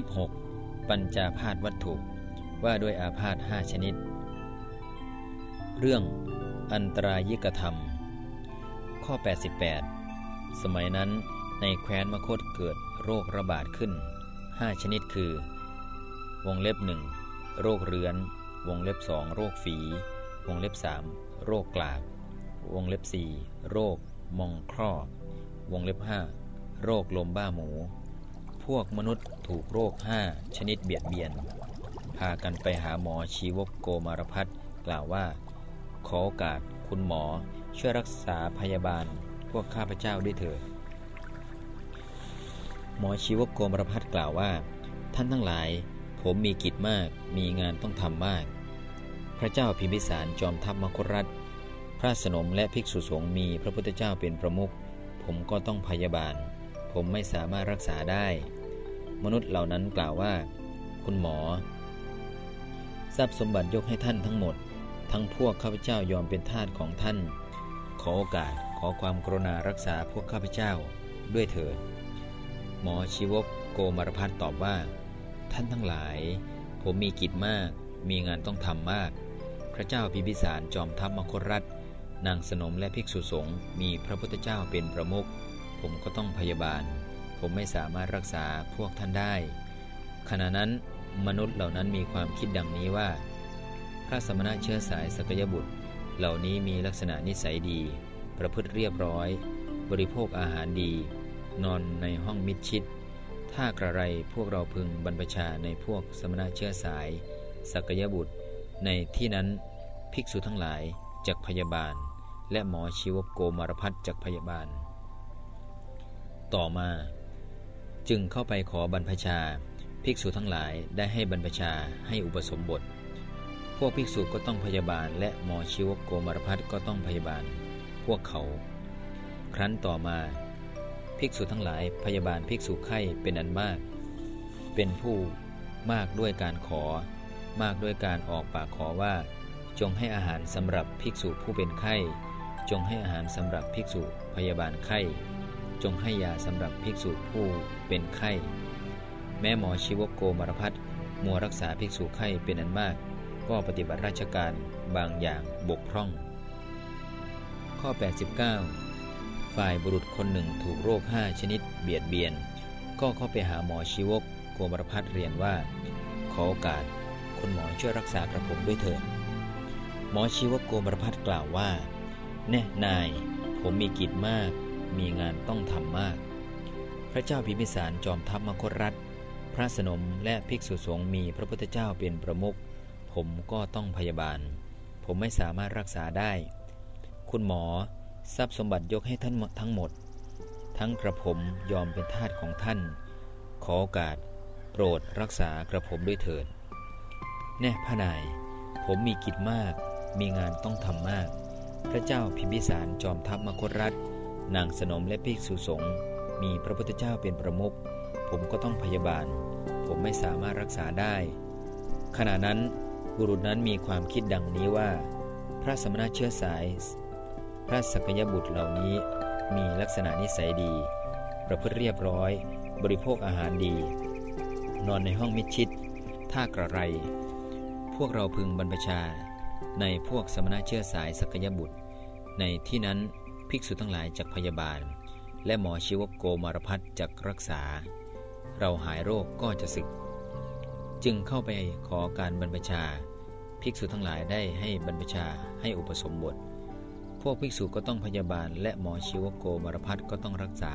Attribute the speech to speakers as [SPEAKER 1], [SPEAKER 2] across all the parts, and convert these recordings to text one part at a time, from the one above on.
[SPEAKER 1] 26. ปัญจาพาธวัตถุว่าด้วยอาพาธห้าชนิด เรื่องอันตรายิกธรรม ข้อ 88 สมัยนั้นในแคว้นมคตเกิดโรคระบาดขึ้น 5 ชนิดคือ วงเล็บหนึ่งโรคเรื้อน วงเล็บสองโรคฝี วงเล็บสามโรคกลาก วงเล็บสี่โรคมองครอวงเล็บห้าโรคลมบ้าหมู พวกมนุษย์ถูกโรคห้าชนิดเบียดเบียน พากันไปหาหมอชีวกโกมารพัฒกล่าวว่า ขอโอกาสคุณหมอช่วยรักษาพยาบาลพวกข้าพเจ้าด้วยเถิดหมอชีวกโกมารพัฒกล่าวว่า ท่านทั้งหลาย ผมมีกิจมากมีงานต้องทำมาก พระเจ้าพิมพิสารจอมทัพมคตรัฐ พระสนมและภิกษุสงฆ์มีพระพุทธเจ้าเป็นประมุขผมก็ต้องพยาบาล ผมไม่สามารถรักษาได้ มนุษย์เหล่านั้นกล่าวว่า คุณหมอ ทรัพย์สมบัติยกให้ท่านทั้งหมด ทั้งพวกข้าพเจ้ายอมเป็นทาสของท่าน ขอโอกาสขอความกรุณารักษาพวกข้าพเจ้า ด้วยเถิด หมอชีวกโกมารพัฒตอบว่า ท่านทั้งหลาย ผมมีกิจมาก มีงานต้องทำมาก พระเจ้าพิพิสารจอมทัพมคตรัฐนางสนมและภิกษุสงฆ์มีพระพุทธเจ้าเป็นประมุข ผมก็ต้องพยาบาล ผมไม่สามารถรักษาพวกท่านได้ ขณะนั้นมนุษย์เหล่านั้นมีความคิดดังนี้ว่า พระสมณะเชื้อสายสกยบุตร เหล่านี้มีลักษณะนิสัยดี ประพฤติเรียบร้อย บริโภคอาหารดี นอนในห้องมิดชิด ถ้ากระไรพวกเราพึงบรรพชาในพวกสมณะเชื้อสายสกยบุตร ในที่นั้นภิกษุทั้งหลายจักพยาบาล และหมอชีวโกมารพัฒจักพยาบาล ต่อมา จึงเข้าไปขอบรรพชา ภิกษุทั้งหลายได้ให้บรรพชาให้อุปสมบท พวกภิกษุก็ต้องพยาบาล และหมอชีวโกมารพัฒก็ต้องพยาบาล พวกเขา ครั้นต่อมา ภิกษุทั้งหลายพยาบาลภิกษุไข้เป็นอันมาก เป็นผู้มากด้วยการขอ มากด้วยการออกปากขอว่า จงให้อาหารสำหรับภิกษุผู้เป็นไข้ จงให้อาหารสำหรับภิกษุพยาบาลไข้ จงให้ยาสำหรับภิกษุผู้เป็นไข้ แม้หมอชีวโกมารพัฒมัวรักษาภิกษุไข้เป็นอันมาก ก็ปฏิบัติราชการบางอย่างบกพร่อง ข้อ 89 ฝ่ายบุรุษคนหนึ่งถูกโรคห้าชนิดเบียดเบียน ก็เข้าไปหาหมอชีวกโกมารพัฒเรียนว่า ขอโอกาสคุณหมอช่วยรักษากระผมด้วยเถิดหมอชีวโกมารพัฒกล่าวว่า แน่นาย ผมมีกิจมาก มีงานต้องทำมาก พระเจ้าพิมพิสารจอมทัพมคตรัฐ พระสนมและภิกษุสงฆ์มีพระพุทธเจ้าเป็นประมุขผมก็ต้องพยาบาล ผมไม่สามารถรักษาได้ คุณหมอทรัพย์สมบัติยกให้ท่านทั้งหมด ทั้งกระผมยอมเป็นทาสของท่าน ขอโอกาส โปรดรักษากระผมด้วยเถิด แน่พระนาย ผมมีกิจมาก มีงานต้องทำมาก พระเจ้าพิมพิสารจอมทัพมคตรัฐ นางสนมและภิกษุสงฆ์มีพระพุทธเจ้าเป็นประมุขผมก็ต้องพยาบาล ผมไม่สามารถรักษาได้ ขณะนั้นบุรุษนั้นมีความคิดดังนี้ว่า พระสมณะเชื้อสาย พระสกยบุตรเหล่านี้มีลักษณะนิสัยดี ประพฤติเรียบร้อย บริโภคอาหารดี นอนในห้องมิดชิดถ้ากระไร พวกเราพึงบรรพชา ในพวกสมณะเชื้อสายสกยบุตร ในที่นั้น ภิกษุทั้งหลายจักพยาบาล และหมอชีวโกมารพัฒจักรักษา เราหายโรคก็จะสึก จึงเข้าไปขอการบรรพชา ภิกษุทั้งหลายได้ให้บรรพชาให้อุปสมบท พวกภิกษุก็ต้องพยาบาล และหมอชีวโกมารพัฒก็ต้องรักษา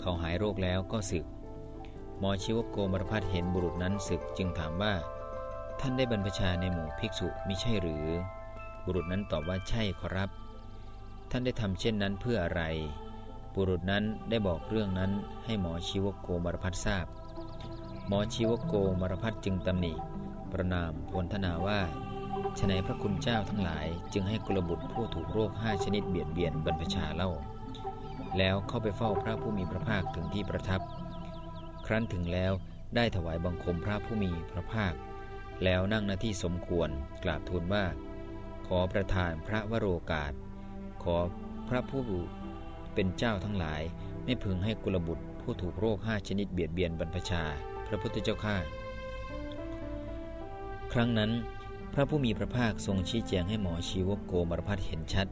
[SPEAKER 1] เขาหายโรคแล้วก็สึก หมอชีวโกมารพัฒเห็นบุรุษนั้นสึกจึงถามว่า ท่านได้บรรพชาในหมู่ภิกษุมิใช่หรือ บุรุษนั้นตอบว่าใช่ขอรับ ท่านได้ทำเช่นนั้นเพื่ออะไร บุรุษนั้นได้บอกเรื่องนั้นให้หมอชีวโกมารพัฒทราบ หมอชีวโกมารพัฒจึงตำหนิ ประนามพลทนาว่าฉนัยพระคุณเจ้าทั้งหลายจึงให้กุลบุตรผู้ถูกโรคห้าชนิดเบียดเบียนบรรพชาเล่า แล้วเข้าไปเฝ้าพระผู้มีพระภาคถึงที่ประทับ ครั้นถึงแล้วได้ถวายบังคมพระผู้มีพระภาค แล้วนั่งหน้าที่สมควรกราบทูลว่า ขอประทานพระวโรกาส ขอพระผู้เป็นเจ้าทั้งหลาย ไม่พึงให้กุลบุตรผู้ถูกโรคห้าชนิดเบียดเบียนบรรพชา พระพุทธเจ้าข้าครั้งนั้น พระผู้มีพระภาคทรงชี้แจงให้หมอชีวกโกมารพัฒเห็นชัด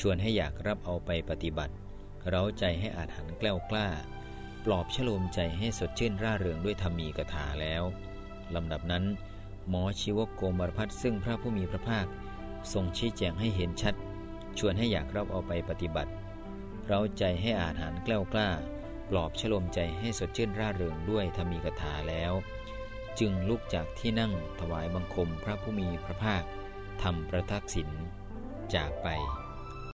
[SPEAKER 1] ชวนให้อยากรับเอาไปปฏิบัติ เร้าใจให้อาจหันแกล้วกล้า ปลอบฉโลมใจให้สดชื่นร่าเริงด้วยธรรมีกถาแล้วลำดับนั้น หมอชีวกโกมารพัฒซึ่งพระผู้มีพระภาค ทรงชี้แจงให้เห็นชัด ชวนให้อยากรับเอาไปปฏิบัติ เร้าใจให้อาหันแกล้วกล้า ปลอบฉโลมใจให้สดชื่นร่าเริงด้วยธรรมีกถาแล้ว จึงลุกจากที่นั่งถวายบังคมพระผู้มีพระภาคทำประทักษิณจากไป